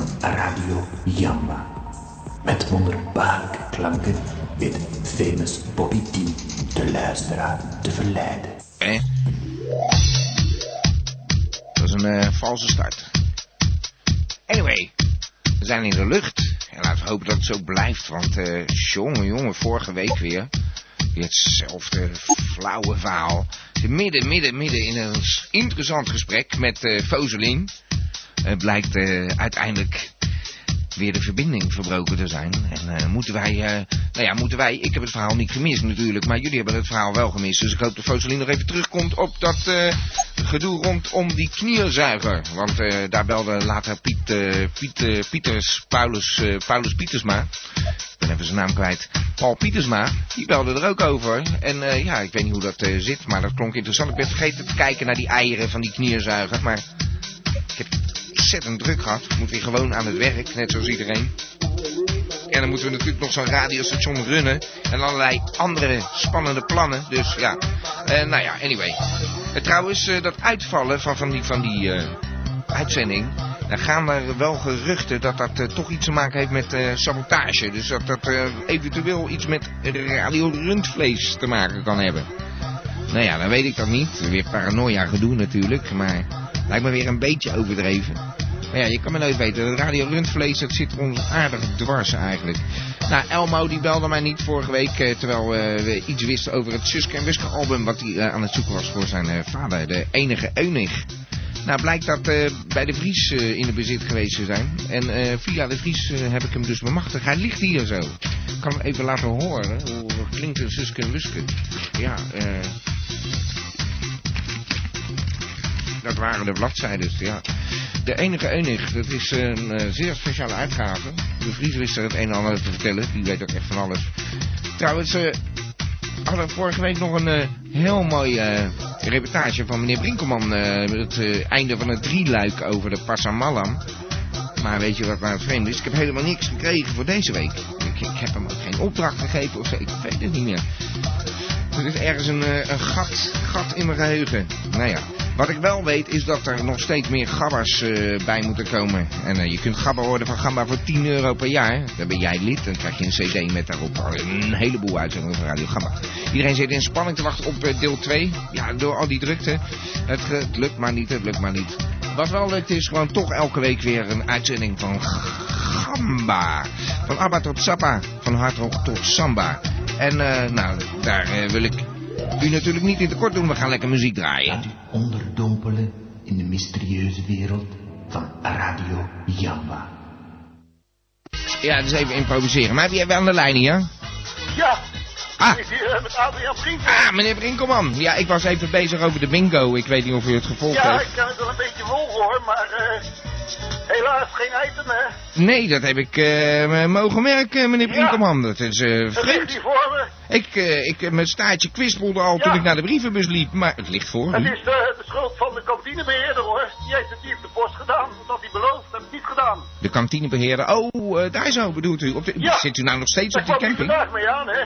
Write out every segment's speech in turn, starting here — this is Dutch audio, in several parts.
van Radio Jamba. Met wonderbaarlijke klanken weet famous Bobby T de luisteraar te verleiden. Dat is een eh, valse start. Anyway, we zijn in de lucht. En laten we hopen dat het zo blijft. Want eh jongen, jongen, vorige week weer. Hetzelfde flauwe verhaal. Midden, midden, midden in een interessant gesprek met Foselin. Het blijkt eh, uiteindelijk weer de verbinding verbroken te zijn. En eh, moeten wij, eh, nou ja, moeten wij, ik heb het verhaal niet gemist natuurlijk, maar jullie hebben het verhaal wel gemist. Dus ik hoop dat Foselin nog even terugkomt op dat eh, gedoe rondom die knierzuiger. Want eh, daar belde later Piet, eh, Piet eh, Pieters, Paulus, eh, Paulus Pietersma. Ik ben even zijn naam kwijt. Paul Pietersma, die belde er ook over. En eh, ja, ik weet niet hoe dat eh, zit, maar dat klonk interessant. Ik ben vergeten te kijken naar die eieren van die knierzuiger, maar ik heb ontzettend druk gehad. Moet weer gewoon aan het werk, net zoals iedereen. En dan moeten we natuurlijk nog zo'n radiostation runnen. En allerlei andere spannende plannen. Dus ja, Eh, nou ja, anyway. Eh, trouwens, eh, dat uitvallen van, van die, van die uitzending... Dan gaan er wel geruchten dat dat toch iets te maken heeft met sabotage. Dus dat dat eventueel iets met radio rundvlees te maken kan hebben. Nou ja, dan weet ik dat niet. Weer paranoia gedoe natuurlijk, maar lijkt me weer een beetje overdreven. Maar ja, je kan me nooit weten. Radio rundvlees, dat zit ons aardig dwars eigenlijk. Nou, Elmo die belde mij niet vorige week, eh, terwijl eh, we iets wisten over het Suske en Wiske album wat hij eh, aan het zoeken was voor zijn vader, de enige Eunig. Nou, blijkt dat bij de Vries in de bezit geweest te zijn. En via de Vries heb ik hem dus bemachtigd. Hij ligt hier zo. Ik kan hem even laten horen. Hoe klinkt een Suske en Wiske? Ja, eh... Dat waren de bladzijden, ja. De enige enig, dat is een eh, zeer speciale uitgave. De Vries wist er het een en ander te vertellen, die weet ook echt van alles. Trouwens, eh hadden vorige week nog een eh, heel mooi reportage van meneer Brinkelman. eh, het einde van het drieluik over de Passamallam. Maar weet je wat nou het vreemde is? Ik heb helemaal niks gekregen voor deze week. Ik, ik heb hem ook geen opdracht gegeven of zo, ik weet het niet meer. Er is ergens een, een gat, gat in mijn geheugen. Nou ja, wat ik wel weet is dat er nog steeds meer gabbers eh, bij moeten komen. En eh, je kunt gabber worden van Gamba voor 10 euro per jaar. Dan ben jij lid, dan krijg je een cd met daarop een heleboel uitzendingen van Radio Gamba. Iedereen zit in spanning te wachten op eh, deel 2. Ja, door al die drukte. Het, lukt maar niet, het lukt maar niet. Wat wel lukt is gewoon toch elke week weer een uitzending van Gamba. Van Abba tot Sappa, van hardrock tot samba. En nou, daar wil ik u natuurlijk niet in tekort doen. We gaan lekker muziek draaien. Laat u onderdompelen in de mysterieuze wereld van Radio Jamba. Ja, dus even improviseren. Maar wie hebben we aan de lijn hier? Ja, Ah, ik hier eh, met Adriaan Vriend. ah, meneer Brinkelman. Ja, ik was even bezig over de bingo. Ik weet niet of u het gevolgd Ja, heeft. ik kan het wel een beetje volgen hoor, maar eh, helaas geen item hè. Nee, dat heb ik eh, mogen merken, meneer Ja. Brinkelman. Dat is eh, ligt vreemd. hier voor me. Ik, eh, ik, mijn staartje kwispelde al toen Ja. ik naar de brievenbus liep, maar het ligt voor Het u. is de, de schuld van de kantinebeheerder hoor. Die heeft het niet op de post gedaan. Dat had hij beloofd, heb ik niet gedaan. De kantinebeheerder. Oh, eh, daar zo bedoelt u. Op de, Ja. Zit u nou nog steeds Daar op die camping? vandaag mee aan hè.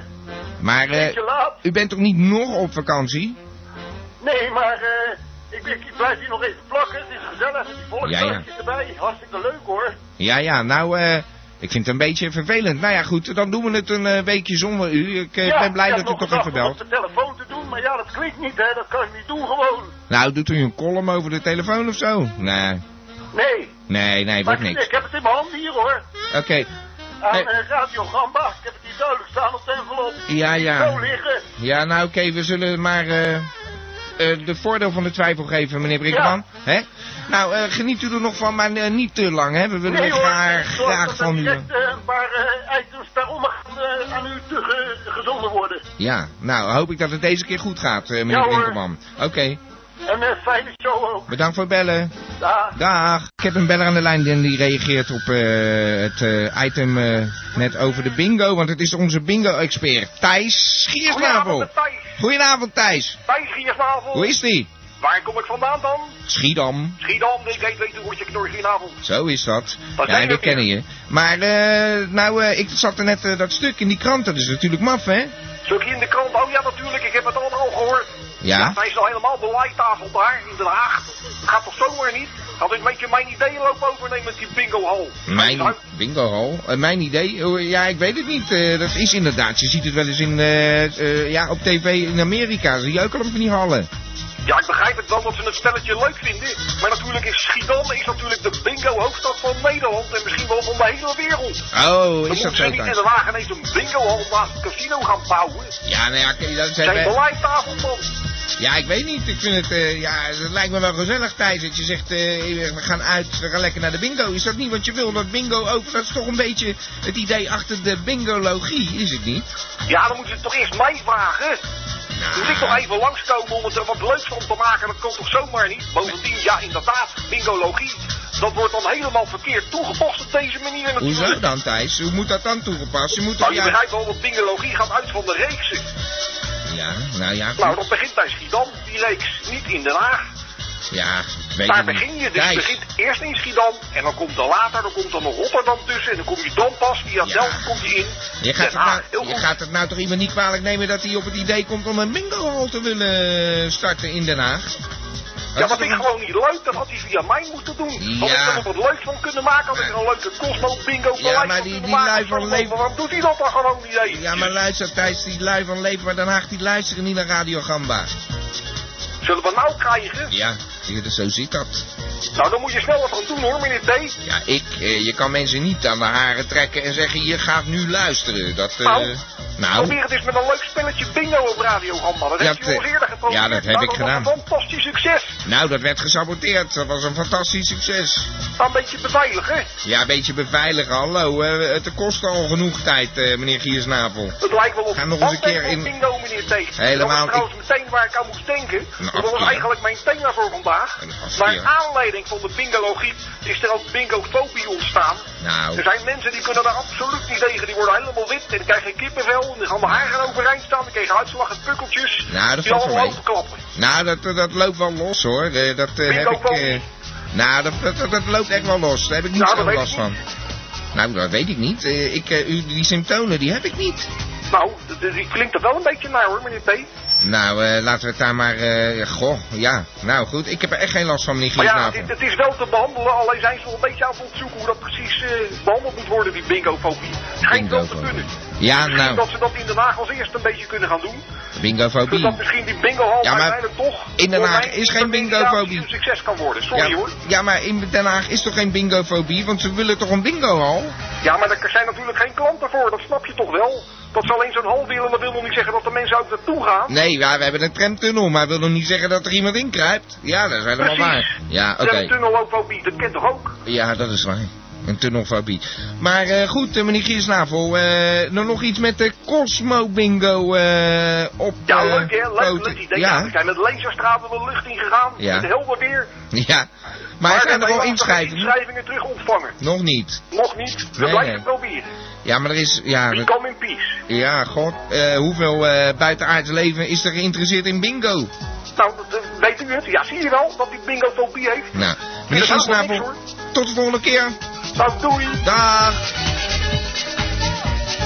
Maar eh, u bent toch niet nog op vakantie? Nee, maar eh, ik, ik, ik blijf hier nog even plakken. Het is gezellig die volksdansjes erbij. Hartstikke leuk hoor. Ja, ja, nou, eh, ik vind het een beetje vervelend. Nou ja, goed, dan doen we het een eh, weekje zonder u. Ik eh, ja, ben blij ik dat u toch even om op belt. de telefoon te doen, maar ja, dat klinkt niet hè. Dat kan ik niet doen gewoon. Nou, doet u een column over de telefoon of zo? Nee, Nee. nee, nee, wordt ik, niks. ik heb het in mijn hand hier hoor. Oké, Aan Hey. eh, Radio Gamba. Ik heb het hier duidelijk staan op de envelop. Ja, ja. Zo liggen. ja, nou oké, we zullen maar de voordeel van de twijfel geven, meneer Brinkman. Hè? Nou, eh, geniet u er nog van, maar eh, niet te lang, hè? We willen Nee hoor, graag, graag van u. direct eh, een paar eh, items eh, aan u te gezonden worden. Ja, nou, hoop ik dat het deze keer goed gaat, eh, meneer Ja, hoor. Brinkelman. Oké, En een fijne show ook. bedankt voor het bellen. Dag. Dag. Ik heb een beller aan de lijn en die reageert op eh, het eh, item eh, net over de bingo. Want het is onze bingo-expert Thijs Schiersnavel. Goedenavond, Thijs. Goedenavond Thijs. Thijs Giersnavel. Hoe is die? Waar kom ik vandaan dan? Schiedam. Schiedam, ik weet, weet hoe je knor goedenavond. Zo is dat. ja, we kennen je. Maar, uh, nou, uh, ik zat er net uh, dat stuk in die krant, dat is natuurlijk maf, hè? Stukje in de krant, oh ja, natuurlijk, ik heb het allemaal gehoord. Ja? hij is al helemaal de leittafel daar in Den Haag. Dat gaat toch zomaar niet? Had ik een beetje mijn idee lopen overnemen met die bingo-hal. Mijn bingo-hal? Uh, mijn idee? Uh, ja, ik weet het niet. Uh, dat is inderdaad. Je ziet het wel eens in, ja, op tv in Amerika. Zie je ook al van die hallen. Ja, ik begrijp het wel dat ze het spelletje leuk vinden. Maar natuurlijk is Schiedam is natuurlijk de bingo-hoofdstad van Nederland. En misschien wel van de hele wereld. Oh, is dat zo? Dan niet in de wagen ineens een bingo-hal naast het casino gaan bouwen. Ja, nou ja, dat zijn... Zijn beleidtafel dan. Ja, ik weet niet. Ik vind het, uh, ja, het lijkt me wel gezellig, Thijs. Dat je zegt, uh, we gaan uit, we gaan lekker naar de bingo. Is dat niet wat je wil? Dat bingo ook, dat is toch een beetje het idee achter de bingologie, is het niet? Ja, dan moet je het toch eerst mij vragen. Nou. Moet ik toch even langskomen om het er wat leuks van te maken? Dat komt toch zomaar niet? Bovendien, ja, inderdaad, bingologie. Dat wordt dan helemaal verkeerd toegepast op deze manier natuurlijk. Hoezo dan, Thijs? Hoe moet dat dan toegepast? Je moet nou, je begrijpt wel dat bingologie gaat uit van de reeksen. Ja, nou ja. Nou, dat begint bij Schiedam, die reeks, niet in Den Haag. Ja, weet Daar begin je, dus je begint eerst in Schiedam en dan komt er later, dan komt er nog Rotterdam tussen en dan kom je dan pas, via ja. Delft komt je in. Je gaat, het nou, je gaat het nou toch iemand niet kwalijk nemen dat hij op het idee komt om een bingo-hal te willen starten in Den Haag? Ja, vind ik gewoon niet leuk. Dat had hij via mij moeten doen. Ja. Had ik er wat leuks van kunnen maken. Had ik er een leuke Cosmo Bingo Ja, maar die, die lui van Leven... Waarom doet hij dat dan gewoon niet Ja, maar luister Thijs, die lui van Leven maar Den Haag, die luisteren niet naar Radio Gamba. Zullen we nou krijgen? Ja, zo ziet dat. Nou, dan moet je snel wat gaan doen hoor, meneer T. Ja, ik, eh, je kan mensen niet aan de haren trekken en zeggen, je gaat nu luisteren. Dat, eh, nou, nou, probeer het eens met een leuk spelletje bingo op Radio Gamba. Dat, dat heb je al eerder geprobeerd. Ja, dat heb ik gedaan. Dat was een fantastisch succes. Nou, dat werd gesaboteerd. Dat was een fantastisch succes. Een beetje beveiligen. Ja, een beetje beveiligen. Hallo, uh, het kost al genoeg tijd, uh, meneer Giersnavel. Het lijkt wel op Ga nog eens een keer in... bingo, meneer T. Helemaal. Dat was trouwens meteen waar ik aan moest denken. Dat was eigenlijk mijn thema voor vandaag. Naar aanleiding van de bingologie is er ook bingofobie ontstaan. Nou. Er zijn mensen die kunnen daar absoluut niet tegen. Die worden helemaal wit en die krijgen kippenvel. En die gaan de haren overeind staan. Die krijgen uitslag en pukkeltjes. Nou, dat die Nou, dat, dat loopt wel los hoor. Eh, dat uh, heb ik... Uh, nou, dat, dat, dat, loopt echt wel los. Daar heb ik niet nou, zo last van. Nou, dat weet ik niet. Ik, die symptomen, die heb ik niet. Nou, die klinkt er wel een beetje naar hoor, meneer T. Nou, uh, laten we het daar maar... Uh, goh, ja. Nou goed, ik heb er echt geen last van, meneer Giesnavel. ja, het, het, is wel te behandelen, alleen zijn ze nog een beetje aan het onderzoeken hoe dat precies uh, behandeld moet worden, die bingofobie. Schijnt wel te kunnen. Ja, misschien nou... dat ze dat in Den Haag als eerste een beetje kunnen gaan doen. Bingofobie. Zodat misschien die bingohal ja, maar toch... in Den Haag is geen bingofobie. een succes kan worden, sorry ja, hoor. Ja, maar in Den Haag is toch geen bingofobie, want ze willen toch een bingohal? Ja, maar er zijn natuurlijk geen klanten voor, dat snap je toch wel? Dat ze alleen zo'n hal willen, dat wil nog niet zeggen dat de mensen ook naartoe gaan. Nee, ja, we hebben een tramtunnel, maar dat wil nog niet zeggen dat er iemand in kruipt. Ja, dat is helemaal Precies. waar. Ja, oké. Okay. Tramtunnelofobie, dat kent toch ook? Ja, dat is waar. Een tunnelfobie. Maar uh, goed, uh, meneer Giersnavel, uh, nog iets met de Cosmo Bingo op Ja, leuk hè, leuk, leuk idee. Ja. We zijn met laserstralen de lucht ingegaan, ja. met helder weer. Ja, maar, maar zijn er wel inschrijvingen? inschrijvingen terug ontvangen. Nog niet. Nog niet, we nee, blijven nee. proberen. Ja, maar er is... Ja, We come in peace. Ja, god. Hoeveel buitenaards leven is er geïnteresseerd in bingo? Nou, dat, weet u het? Ja, zie je wel dat die bingofobie heeft? Nou, meneer Giesnavel, tot de volgende keer. Nou, doei. Dag.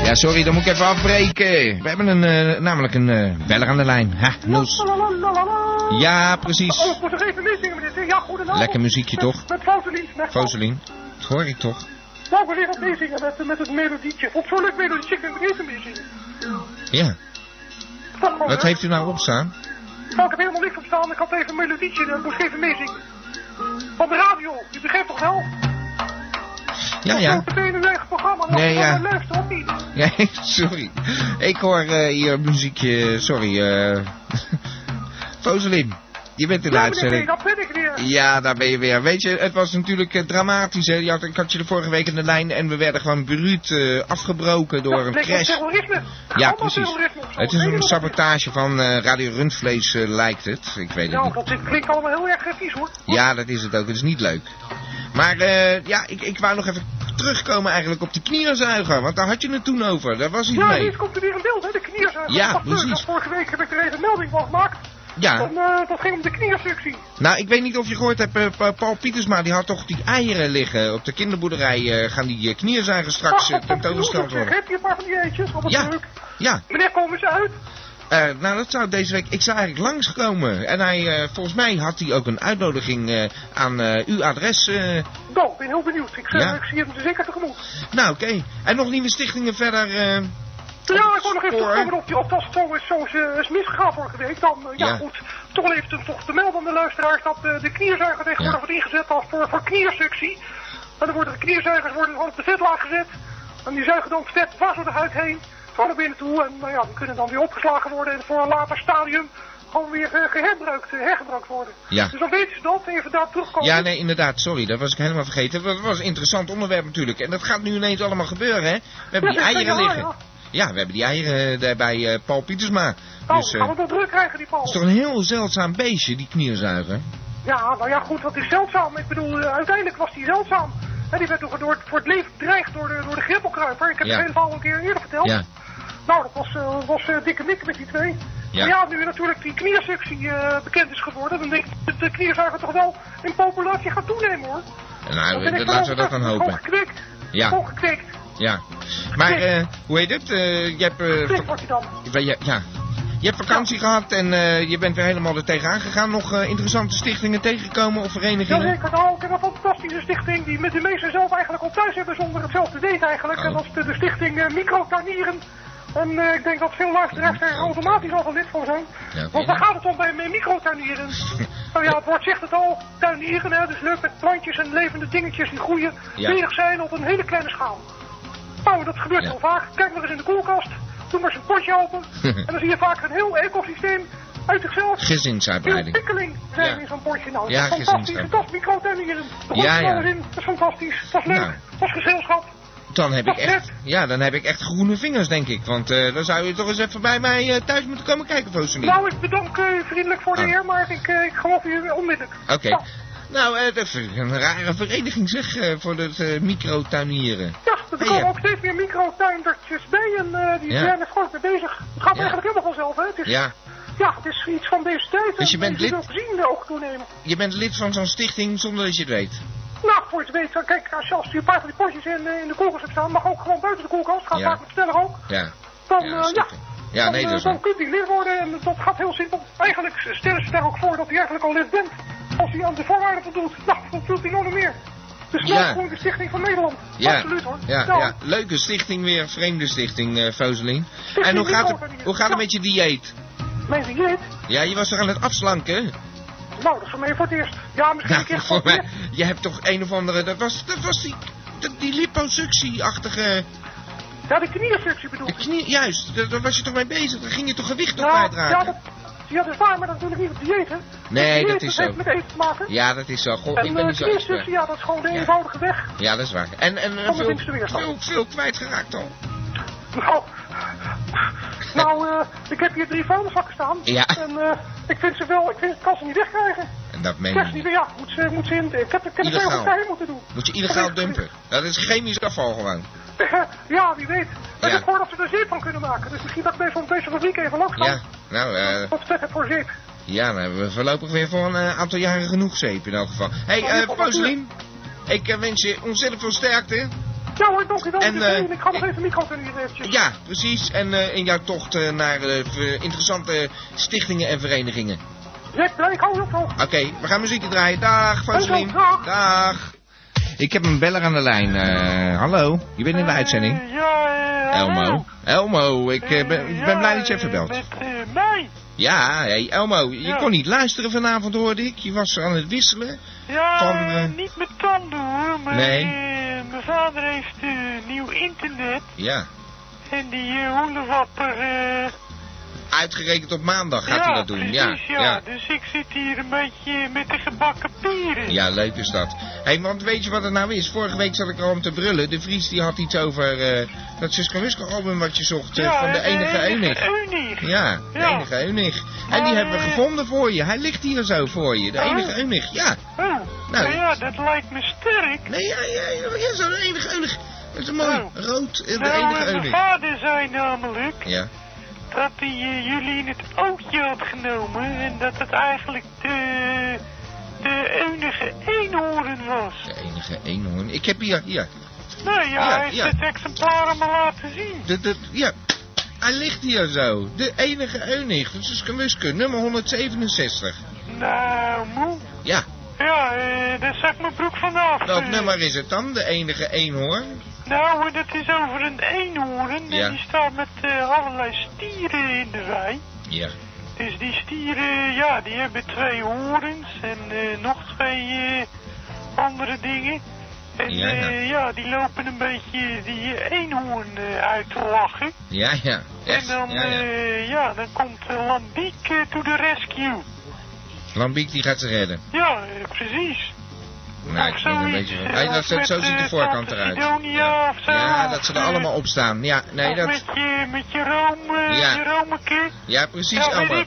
Ja, sorry, dan moet ik even afbreken. We hebben een, uh, namelijk een uh, beller aan de lijn. Ha, Niels. Ja, precies. Oh, ik moet nog even meezingen, meneer. Ja, goedenavond. Lekker muziekje, toch? Met Foselien. Foselien. Dat hoor ik toch? Nou, we leren meezingen met, met het melodietje. Op zo'n leuk melodietje kunnen we even meezingen. Ja. Wat heeft u nou opstaan? Nou, ik heb helemaal niks op staan. Ik had even een melodietje en ik moest even meezingen. Van de radio. Je begrijpt toch wel? Ja, ja. Dat is meteen een eigen programma. Nee, ja. Op niet. Ja, sorry. Ik hoor uh, hier muziekje, sorry. eh Foselin, je bent in de Ja, uitzending. dat ben ik weer. Ja, daar ben je weer. Weet je, het was natuurlijk uh, dramatisch. Hè? Je had, ik had je de vorige week in de lijn en we werden gewoon bruut uh, afgebroken door Dat een crash. terrorisme. Ja, precies. terrorisme of. Het is een sabotage van uh, Radio Rundvlees, uh, lijkt het. Ik weet het Nou, niet. dat dit klinkt allemaal heel erg vies hoor. Ja, dat is het ook. Het is niet leuk. Maar uh, ja, ik, ik wou nog even terugkomen eigenlijk op die knierzuiger. Want daar had je het toen over. Daar was iets Ja, mee. eens komt er weer een beeld, hè, de knierzuiger. Ja, leuk, precies. want Vorige week heb ik er even een melding van gemaakt. Ja. Dan, eh, dat ging om de kniersectie. Nou, ik weet niet of je gehoord hebt, eh, Pa- Paul Pietersma, die had toch die eieren liggen. Op de kinderboerderij eh, gaan die uh, knierzuigen straks eh, Ach, tentoongesteld worden. Heb je een paar van die eetjes? Wat Ja. leuk. Ja, Wanneer komen ze uit? Eh, nou dat zou deze week, ik zou eigenlijk langskomen. En hij, eh, volgens mij had hij ook een uitnodiging eh, aan uw adres. Nou, ik ben heel benieuwd. Ik, Ja. ik zie hem zeker tegemoet. nou oké, en nog nieuwe stichtingen verder. Ja, ik wil nog even terugkomen op die, het zo is, zo is, is misgegaan vorige week, dan, ja, Ja. goed, toch even toch te melden aan de luisteraars dat de knierzuiger tegenwoordig wordt ingezet als voor, voor kniersuctie. En dan worden de knierzuigers worden gewoon op de vetlaag gezet, en die zuigen dan vet dwars door de huid heen, zo naar binnen toe, en nou ja, die kunnen dan weer opgeslagen worden en voor een later stadium gewoon weer eh, geherbruikt, eh, hergebruikt worden. Ja. Dus dan weten ze dat, even daar terugkomen. Ja, nee, inderdaad, sorry, dat was ik helemaal vergeten. Dat was een interessant onderwerp natuurlijk. En dat gaat nu ineens allemaal gebeuren, hè. We hebben die Ja, eieren liggen. ja. Ja, we hebben die eieren eh, daar bij eh, Paul Pietersma. Oh, Dus, eh, gaan we dat druk krijgen, die Paul? dat is toch een heel zeldzaam beestje, die knierzuiger. Ja, nou ja, goed, dat is zeldzaam. Ik bedoel, uiteindelijk was die zeldzaam. En die werd door, door, voor het leven bedreigd door de, door de grippelkruiper. Ik heb het hele verhaal een keer eerder verteld. Ja, Nou, dat was, eh, was eh, dikke mik met die twee. Ja. Ja, nu natuurlijk die kniersuctie eh, bekend is geworden, dan denk ik dat de knierzuiger toch wel in populatie gaat toenemen hoor. nou, dat, laten we dat dan Gewoon hopen. gekweekt. Ja. Gewoon gekweekt. Ja. Maar, eh, hoe heet het? Eh, je hebt... wordt hij dan. ja, ja. Je hebt vakantie gehad en je bent weer helemaal er tegenaan gegaan. Nog interessante stichtingen tegengekomen of verenigingen? Jazeker, nou, ik heb een fantastische stichting die met de meesten zelf eigenlijk al thuis hebben zonder het zelf te weten eigenlijk. Oh. En dat is de, de stichting Microtuinieren. En eh, ik denk dat veel luisteraars er automatisch al van lid van zijn. Ja. Want daar gaat het om bij, microtuinieren. nou ja, het woord zegt het al, tuinieren, hè, dus leuk met plantjes en levende dingetjes die groeien, Ja. bezig zijn op een hele kleine schaal. Nou, dat gebeurt Ja. heel vaak. Kijk maar eens in de koelkast, doe maar eens een potje open. en dan zie je vaak een heel ecosysteem uit zichzelf. Gezinsuitbreiding. ontwikkeling zijn Ja. in zo'n potje. Nou, Ja, dat is fantastisch. Dat is microtuinieren. Er Ja, ja, in. Dat is fantastisch. Dat is leuk. Nou. Dat is gezelschap. Dan heb ik is echt, ja, dan heb ik echt groene vingers, denk ik. Want eh, dan zou je toch eens even bij mij eh, thuis moeten komen kijken, Foseline. Nou, ik bedank eh, u vriendelijk voor de eer, maar ik, eh, ik geloof u onmiddellijk. Oké. Nou, eh, dat vind ik een rare vereniging zeg, eh, voor het eh microtuinieren. Ja, er komen ook steeds meer microtuindertjes bij en eh, die Ja. zijn er gewoon mee bezig. Het gaat Ja. eigenlijk helemaal vanzelf, hè. Het is, ja. Ja, het is iets van deze tijd. Dus je en bent lid? zullen zien ook toenemen. je bent lid van zo'n stichting zonder dat je het weet. Nou, voor je het weet, kijk, als je, als je een paar van die potjes in, eh, in de koelkast hebt staan, mag ook gewoon buiten de koelkast, gaat Ja. vaak met sneller ook. Ja. Dan, Ja, eh, ja, stichting. Ja, dan, nee, eh, dat is dan kunt hij lid worden en dat gaat heel simpel. Eigenlijk stellen ze er ook voor dat hij eigenlijk al lid bent. Als hij aan de voorwaarden voldoet, nou, dan doet hij nog meer. Dus Ja. ja. gewoon de Stichting van Nederland. Ja, Absoluut hoor. ja, Nou, ja, leuke stichting weer, vreemde stichting, Foseline. Stichting En hoe gaat, het, hoe gaat het met je dieet? Mijn dieet? Ja, je was toch aan het afslanken? Nou, dat is voor mij voor het eerst. Ja, misschien een Nou, keer voor mij, je hebt toch een of andere, dat was, dat was die, die, liposuctie-achtige, Ja, de knierfunctie bedoel de ik. knie, juist, daar, daar was je toch mee bezig, daar ging je toch gewicht op Ja, ja, dat, ja, dat is waar, maar dat is natuurlijk niet op dieet, hè. Nee, Dieet, dat is zo. heeft met eten te maken. Ja, dat is zo. Goh, ik en ben uh, niet zo expert. ja, dat is gewoon de Ja. eenvoudige weg. Ja, dat is waar. En, en eh, veel, weerstand. veel, veel kwijtgeraakt al. Nou, nou eh, ik heb hier drie vuilniszakken staan. Ja. En eh, ik vind ze wel, ik, vind, ik kan ze niet wegkrijgen. En dat meen je niet ja, moet ze, moet ze in, ik heb, ik heb het Illegaal. zelf vrij moeten doen. Moet je illegaal dumpen. Dat is chemisch afval gewoon. ja, wie weet. Maar Ja. ik hoor dat ze er zeep van kunnen maken. Dus misschien dat ik bij zo'n deze fabriek even langs ga. Ja, nou, eh, Wat voor zeep? ja, dan hebben we voorlopig weer voor een eh, aantal jaren genoeg zeep in elk geval. Hé, hey, uh, ik wens je ontzettend veel sterkte. Ja hoor, dank u wel. En, eh, ik ga nog ik- even microfoneren eventjes. Ja, precies. En eh, in jouw tocht eh, naar eh, interessante stichtingen en verenigingen. Ja, ik hou je hoogte. Oké, we gaan muziekje draaien. Dag, Foselien. Dag. Dag. Ik heb een beller aan de lijn. Eh, hallo, je bent in de uitzending. Eh, ja, eh. Elmo. Elmo, ik eh, ben, blij dat je hebt gebeld. Met eh, mij? Ja, hey, Elmo, je Ja. kon niet luisteren vanavond hoorde ik. Je was aan het wisselen. Ja, Van, eh, niet met tanden hoor, maar Nee. eh, mijn vader heeft eh, nieuw internet. Ja, En die uh, uitgerekend op maandag gaat ja, hij dat doen. Precies, ja, ja. ja. Dus ik zit hier een beetje met de gebakken Ja, leuk is dat. Hé, hey, want weet je wat het nou is? Vorige week zat ik al om te brullen. De Vries die had iets over eh, dat Suske Wiske album wat je zocht eh, van de eh, enige Eunig. Ja, de Ja. enige Eunig. En die hebben we gevonden voor je. Hij ligt hier zo voor je. De Oh. enige Eunig. Ja. Oh, Nou. ja, dat lijkt me sterk. Nee, ja, ja, ja, ja zo de enige Eunig. Dat is mooi. Oh. Rood, de nou, enige eh, mijn Eunig. vader zei namelijk Ja. dat hij jullie in het ootje had genomen en dat het eigenlijk de, de enige eenhoorn was. De enige eenhoorn. Ik heb hier, hier. Nou ja, Ja, hij heeft ja. het exemplaar aan me laten zien. De, de, ja, hij ligt hier zo. De enige eunig van Suske Muske, nummer 167. Nou, moe. Ja, Ja, eh, daar zak mijn broek vanaf. welk eh. nummer is het dan? De enige eenhoorn? Nou, dat is over een eenhoorn. Ja. En die staat met eh, allerlei stieren in de wei. Ja. Dus die stieren, ja, die hebben twee horens en eh, nog twee eh, andere dingen. En Ja, ja, die lopen een beetje die eenhoorn eh, uit te lachen. Ja, ja. Echt, en dan, ja, ja. eh, ja, dan komt uh, Lambiek eh, to the rescue. Lambiek die gaat ze redden. Ja, eh, precies. Nou, ik een beetje... eh, Hij, of dat, zo, ziet de eh, voorkant Tante eruit. Ja, dat ze er eh, allemaal op staan. Ja, nee, dat... met je, met je room, eh, Ja. precies,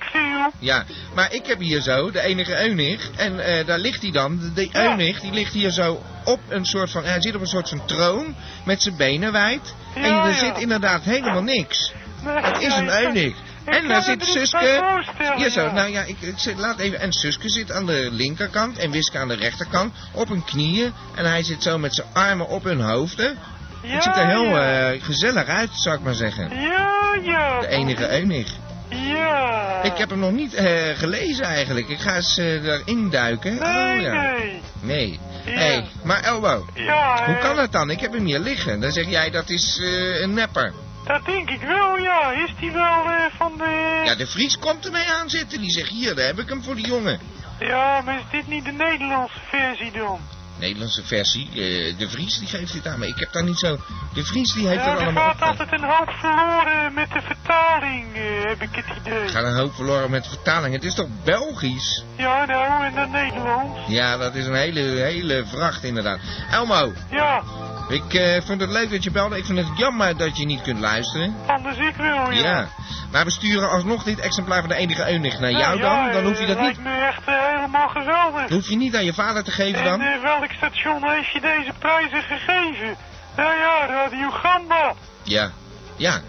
veel. Ja, maar ik heb hier zo de enige eunig. En eh, daar ligt hij dan. De, eunig, die ligt hier zo op een soort van... Hij zit op een soort van troon. Met zijn benen wijd. en er zit inderdaad helemaal niks. Het is een eunig. En daar zit Suske. Ja, zo. Nou ja, ik, ik zit, laat even. En Suske zit aan de linkerkant. En Wiske aan de rechterkant. Op hun knieën. En hij zit zo met zijn armen op hun hoofden. Ja, het ziet er heel ja. eh, gezellig uit, zou ik maar zeggen. Ja, ja. De enige eunig. Ja. Ik heb hem nog niet eh, gelezen eigenlijk. Ik ga eens eh, erin duiken. Nee, oh ja. nee. Nee. Ja. hey, maar Elbo, Ja, hoe kan het dan? Ik heb hem hier liggen. Dan zeg jij dat is een nepper. Dat denk ik wel, ja. Is die wel eh, van de... Ja, de Vries komt ermee aanzitten. Die zegt hier, daar heb ik hem voor die jongen. Ja, maar is dit niet de Nederlandse versie dan? Nederlandse versie. eh, de Vries die geeft dit aan me. Ik heb daar niet zo... De Vries die heeft Ja, er er allemaal gaat op. altijd een hoop verloren met de vertaling, eh, heb ik het idee. Er gaat een hoop verloren met vertaling. Het is toch Belgisch? Ja, nou, en dan Nederlands. Ja, dat is een hele, hele vracht inderdaad. Elmo, Ja, ik eh, vind het leuk dat je belde. Ik vind het jammer dat je niet kunt luisteren. anders ik wel, ja. Ja. Maar we sturen alsnog dit exemplaar van de enige eunig naar jou ja, dan. Dan hoef je dat niet... me echt eh, helemaal geweldig. Dat hoef je niet aan je vader te geven En dan. eh, welk station heeft je deze prijzen gegeven? Nou ja, Radio Gamba. Ja. Ja.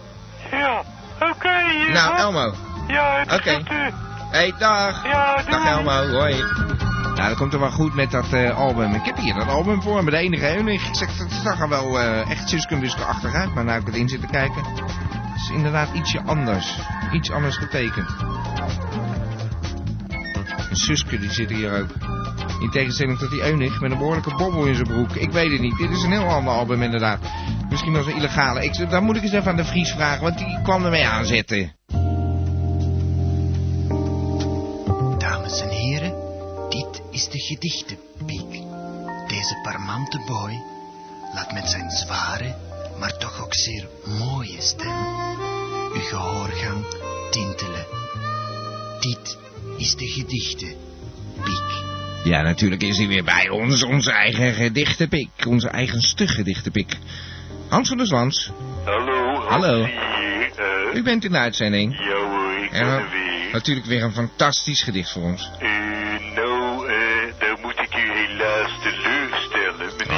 Ja, oké. Nou? Elmo. Ja, het Oké. Hey, dag. Ja. Dag Elmo, hoi. Nou, dat komt er wel goed met dat eh, album. Ik heb hier dat album voor me, de enige eunig. Ik zeg, het zag er wel eh, echt Suske achteruit, maar nou ik erin zit te kijken... Het is inderdaad ietsje anders. Iets anders getekend. En Suske, die zit hier ook. In tegenstelling tot die eunig met een behoorlijke bobbel in zijn broek. Ik weet het niet. Dit is een heel ander album inderdaad. Misschien wel een illegale. Ik, dan moet ik eens even aan de Vries vragen, want die kwam ermee aanzetten. Dames en heren, is de gedichtenpiek. Deze parmante boy laat met zijn zware, maar toch ook zeer mooie stem uw gehoorgang tintelen. Dit is de gedichtenpiek. Ja, natuurlijk is hij weer bij ons, onze eigen gedichtenpik. Onze eigen gedichtenpik. Hans van der Zwans, Hallo, Hallo. eh. u bent in de uitzending. Ja hoor, ik ben En er we- weer. natuurlijk weer een fantastisch gedicht voor ons. Eh,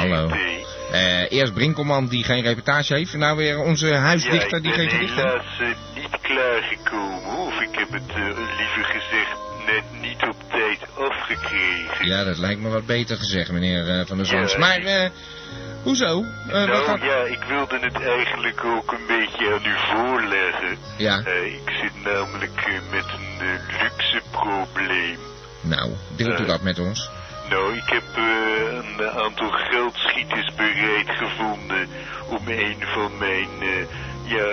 Hallo. Eh, eerst Brinkelman die geen reportage heeft. En nou weer onze huisdichter die geen gedicht heeft. helaas eh, niet klaargekomen, of ik heb het eh, liever gezegd net niet op tijd afgekregen. Ja, dat lijkt me wat beter gezegd, meneer van der. Ja, maar, hoezo? Wat nou gaat... ja, ik wilde het eigenlijk ook een beetje aan u voorleggen. Ja, ik zit namelijk met een luxe probleem. nou, deelt u dat met ons? Nou, ik heb een aantal om een van mijn, eh, ja,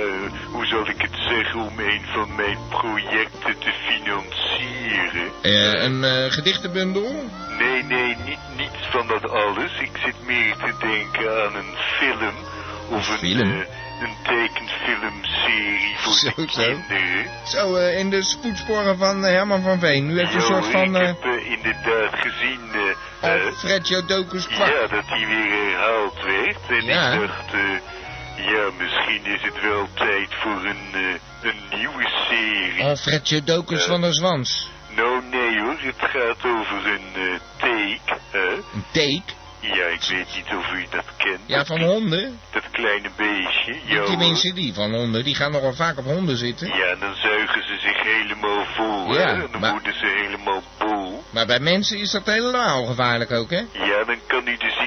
hoe zal ik het zeggen, om een van mijn projecten te financieren. Eh, een eh, gedichtenbundel? Nee, nee, niet, niets van dat alles. Ik zit meer te denken aan een film of een, Film? een tekenfilmserie voor Zo, de zo. kinderen. Zo, in de spoedsporen van Herman van Veen. U heeft een Jo, soort van... ik eh heb inderdaad gezien eh, Alfred Jodokus. Ja, dat die weer. En Ja. ik dacht, eh, ja, misschien is het wel tijd voor een, eh, een nieuwe serie. Alfred Jodokus Eh. van der Zwans. Nou, nee hoor, het gaat over een take, hè? Een take? Ja, ik weet niet of u dat kent. Ja, van honden. Dat kleine beestje. Ja, Die mensen die van honden, die gaan nogal vaak op honden zitten. Ja, dan zuigen ze zich helemaal vol, Ja, hè. En dan maar- worden ze helemaal bol. Maar bij mensen is dat helemaal gevaarlijk ook, hè? Ja, dan kan u Lyme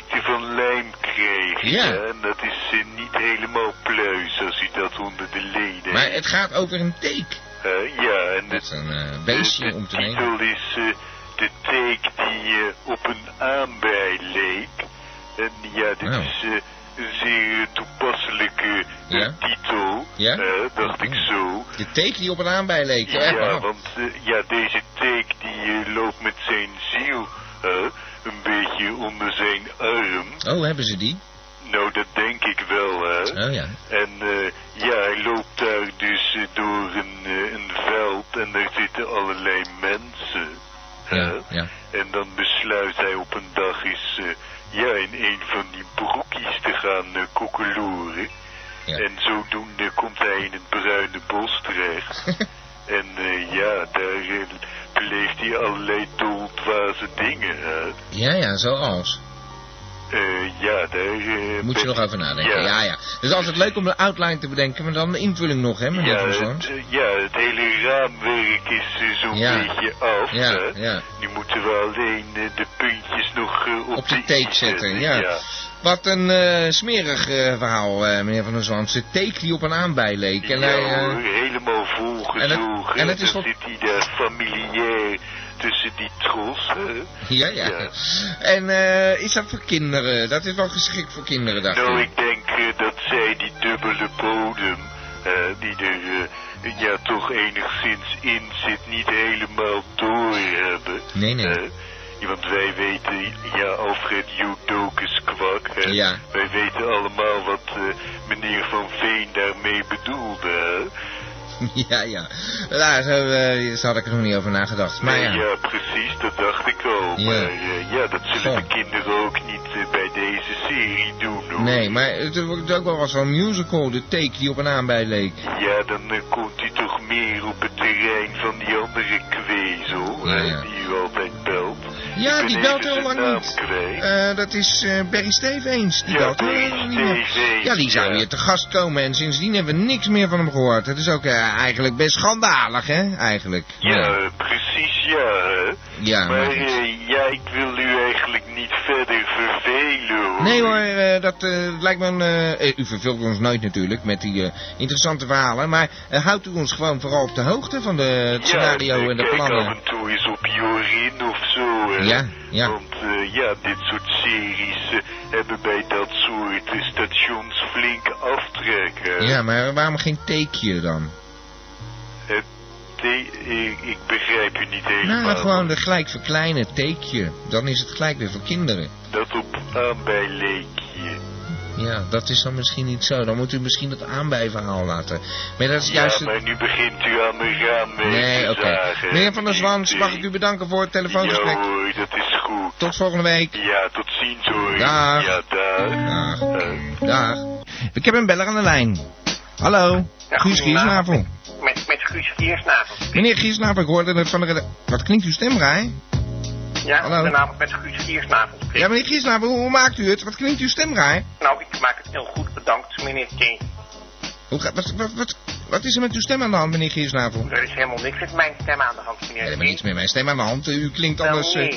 Ja. En dat is eh, niet helemaal pluis als u dat onder de leden Maar het gaat over een teek. Eh, ja, en Dat de, is een eh, beestje de om te nemen. titel is eh, de teek die op een aanbij leek. En ja, dit Nou. is een zeer toepasselijke Ja? titel, Ja? dacht ik Oh. zo. De teek die op een aanbij leek. Ja, Ja, want ja, deze teek die loopt met zijn ziel een beetje onder zijn arm. Oh, hebben ze die? Nou, dat denk ik wel, hè. Oh ja. En eh, ja, hij loopt daar dus eh, door een, eh, een veld en daar zitten allerlei mensen. Ja. En dan besluit hij op een dag eens ja, in een van die broekjes te gaan uh, koekeloeren. Ja. En zodoende komt hij in het bruine bos terecht. en ja, daar eh, beleeft hij allerlei doldwaze dingen. Hè. Ja, ja, zoals. Eh, ja, daar... eh, Moet je nog over nadenken. Ja. Ja, ja. Het is altijd leuk om een outline te bedenken, maar dan de invulling nog, hè, meneer Ja, Van het, ja, het hele raamwerk is eh, zo'n Ja. beetje af. Ja, hè. ja. Nu moeten we alleen eh, de puntjes nog op, Op de tape zetten, ja. Wat een smerig verhaal, eh, meneer Van der Zwans. De teek die op een aanbij leek. En ja, hij, helemaal volgezogen. en het is dan wat- zit hij daar familiair tussen die tros. hè. ja, ja. Ja. En eh, is dat voor kinderen? Dat is wel geschikt voor kinderen, dacht Nou, ik. denk eh, dat zij die dubbele bodem, eh, die er ja, toch enigszins in zit, niet helemaal door hebben. Nee, nee. Ja, want wij weten, ja, Alfred Jodokus kwak, hè. Ja. Wij weten allemaal wat meneer Van Veen daarmee bedoelde, hè. Ja, ja. Daar zo had ik er nog niet over nagedacht. Maar Nee, ja. precies, dat dacht ik al. Ja. Maar eh, ja, dat zullen Goh. de kinderen ook niet eh, bij deze serie doen, hoor. Nee, maar het wordt ook wel wat zo'n musical, de take die op een aanbij leek. Ja, dan komt hij toch meer op het terrein van die andere kwezel, Ja, ja. die u altijd belt. Ja, die belt heel lang niet. dat is eh Barry Stevens. Die Ja, belt heel lang niet Ja, die zou ja. hier te gast komen en sindsdien hebben we niks meer van hem gehoord. Het is ook eh, eigenlijk best schandalig, hè, eigenlijk. Ja, precies, ja. hè. Ja, maar maar eh, ja, ik wil u eigenlijk niet verder vervelen, hoor. Nee hoor, eh, dat lijkt me een... u verveelt ons nooit natuurlijk met die interessante verhalen, maar houdt u ons gewoon vooral op de hoogte van de, het scenario ja, en de kijk af plannen. en toe eens op Jorin of zo, hè. Ja, ja. Want ja, dit soort series hebben bij dat soort stations flink aftrek, hè. Ja, maar waarom geen teekje dan? Het, nee, ik, ik begrijp u niet helemaal. Nou, gewoon de gelijk verkleinen teekje. Dan is het gelijk weer voor kinderen. Dat op aanbijleekje. Ja, dat is dan misschien niet zo. Dan moet u misschien het aanbijverhaal laten. Maar dat is juist... Ja, maar nu begint u aan mijn raamwerk Nee, te oké. Meneer Van der Zwans, mag eh, ik u bedanken voor het telefoongesprek. Ja hoor, dat is goed. Tot volgende week. Ja, tot ziens hoor. Dag. Ja, dag. Dag. Eh, Dag. Ik heb een beller aan de lijn. Hallo, Ja, Guus. Met, met Guus Giersnavel. Meneer Giersnavel, ik hoorde het van de... Wat klinkt uw stem raar? Ja, Hallo. goedenavond met Guus Giersnavel. Ja, meneer Giersnavel, hoe, hoe maakt u het? Wat klinkt uw stem raar? Nou, ik maak het heel goed, bedankt, meneer T. Hoe gaat, wat, wat, wat, wat is er met uw stem aan de hand, meneer Giersnavel? Er is helemaal niks met mijn stem aan de hand, Er meneer is T. helemaal niets met mijn stem aan de hand. U klinkt anders... eh,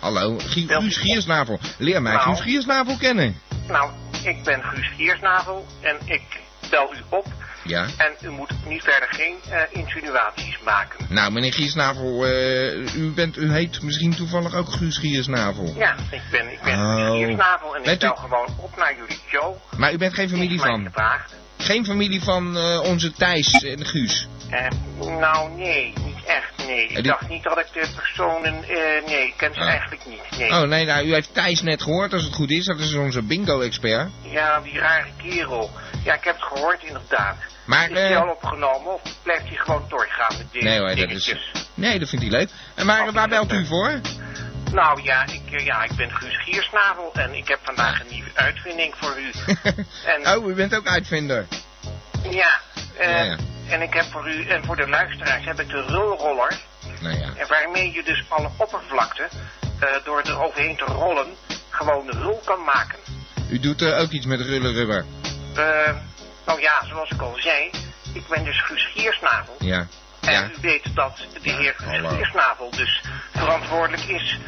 hallo, Guus Giersnavel. Leer mij Nou. Guus Giersnavel kennen. Nou, ik ben Guus Giersnavel en ik bel u op. Ja. En u moet nu verder geen eh, insinuaties maken. Nou, meneer Giersnavel, eh, u, bent, u heet misschien toevallig ook Guus Giersnavel. Ja, ik ben, ik ben Oh. Giersnavel en Bent ik u- bel gewoon op naar jullie show. Maar u bent geen familie van? Geen familie van eh, onze Thijs en Guus? Nou, nee, niet echt, nee. Ik die- dacht niet dat ik de personen... nee, ik ken ze Ah. eigenlijk niet, nee. Oh, nee, nou, u heeft Thijs net gehoord, als het goed is. Dat is onze bingo-expert. Ja, die rare kerel. Ja, ik heb het gehoord inderdaad. Maar, is hij eh, al opgenomen of blijft hij gewoon doorgaan met deze Nee hoor, dat is... Nee, dat vindt hij leuk. En maar Oh, waar belt u voor? Nou ja ik, eh, ja, ik ben Guus Giersnavel en ik heb vandaag een nieuwe uitvinding voor u. En- oh, u bent ook uitvinder. ja, eh, Ja, ja. en ik heb voor u en voor de luisteraars heb ik de rulroller. Nou ja. En waarmee je dus alle oppervlakte, eh, door eroverheen te rollen, gewoon rol kan maken. U doet eh, ook iets met rullenrubber. Eh, nou ja, zoals ik al zei, ik ben dus Guus Giersnavel. Ja. En Ja. u weet dat de heer hallo. Giersnavel dus verantwoordelijk is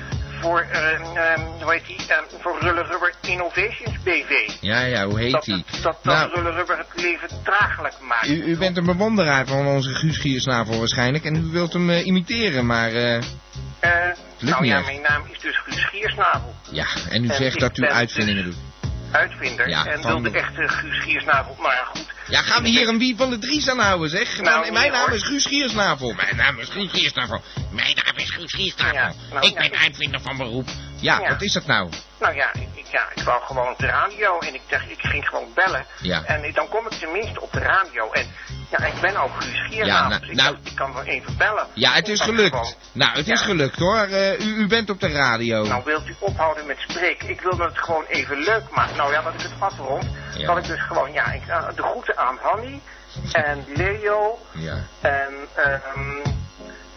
voor, eh, eh, hoe heet die, eh, voor Rulle Rubber Innovations BV. Ja, ja, hoe heet Dat, die? dat, dat Nou, Rulle Rubber het leven draaglijk maakt. u, u bent een bewonderaar van onze Guus Giersnavel waarschijnlijk en u wilt hem eh, imiteren, maar eh, Eh, nou ja, mijn naam is dus Guus Giersnavel, ja, en u En zegt dat u uitvindingen dus- doet. Uitvinder. Ja, en wilde de- echt eh, Guus Giersnavel, maar goed. Ja, gaan we hier een wie van de Dries aan houden, zeg? Nou, mijn naam is Guus Giersnavel. Mijn naam is Guus Giersnavel. Mijn naam is Guus Giersnavel. Ja, nou, ik ja, ben ik- uitvinder van beroep. Ja, Ja. wat is dat nou? Nou ja, ik, ja, ik wou gewoon op de radio en ik dacht, ik ging gewoon bellen. Ja. En dan kom ik tenminste op de radio. En ja, ik ben ook Guus Ja, nou- dus ik, nou- ik kan wel even bellen. Ja, het is gelukt. gewoon, Nou, het is Ja. gelukt hoor. Eh, u, u bent op de radio. Nou, wilt u ophouden met spreken? Ik wilde het gewoon even leuk maken. Nou ja, dat ik het afrond, Ja. dat ik dus gewoon, ja, ik, eh, de groeten aan Hanny en Leo Ja. en ehm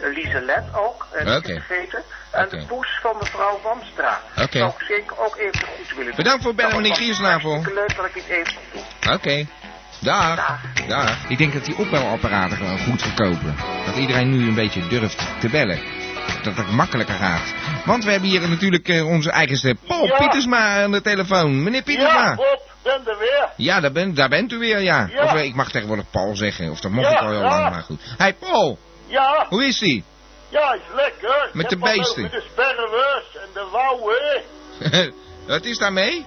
Lieselet ook, eh, niet Oké. te vergeten. En Oké. de poes van mevrouw Wamstra. Oké. Zou ik zeker ook even groeten willen doen. Bedankt voor het bellen, meneer leuk dat ik dit even doe. Oké. Dag. Dag. Dag. Ik denk dat die opbelapparaten gewoon goed verkopen. Dat iedereen nu een beetje durft te bellen. Dat het makkelijker gaat. Want we hebben hier natuurlijk eh, onze eigenste Paul Ja. Pietersma aan de telefoon. Meneer Pietersma. Ja, Bob, ben er weer. Ja, daar, ben, daar bent u weer, ja. Ja. Of eh, ik mag tegenwoordig Paul zeggen. Of dat mocht Ja, ik al heel lang, maar goed. Hey Paul, Ja, hoe is ie? ja, is lekker. Met de beesten. Over de sperwers en de wouwen. Wat is daarmee?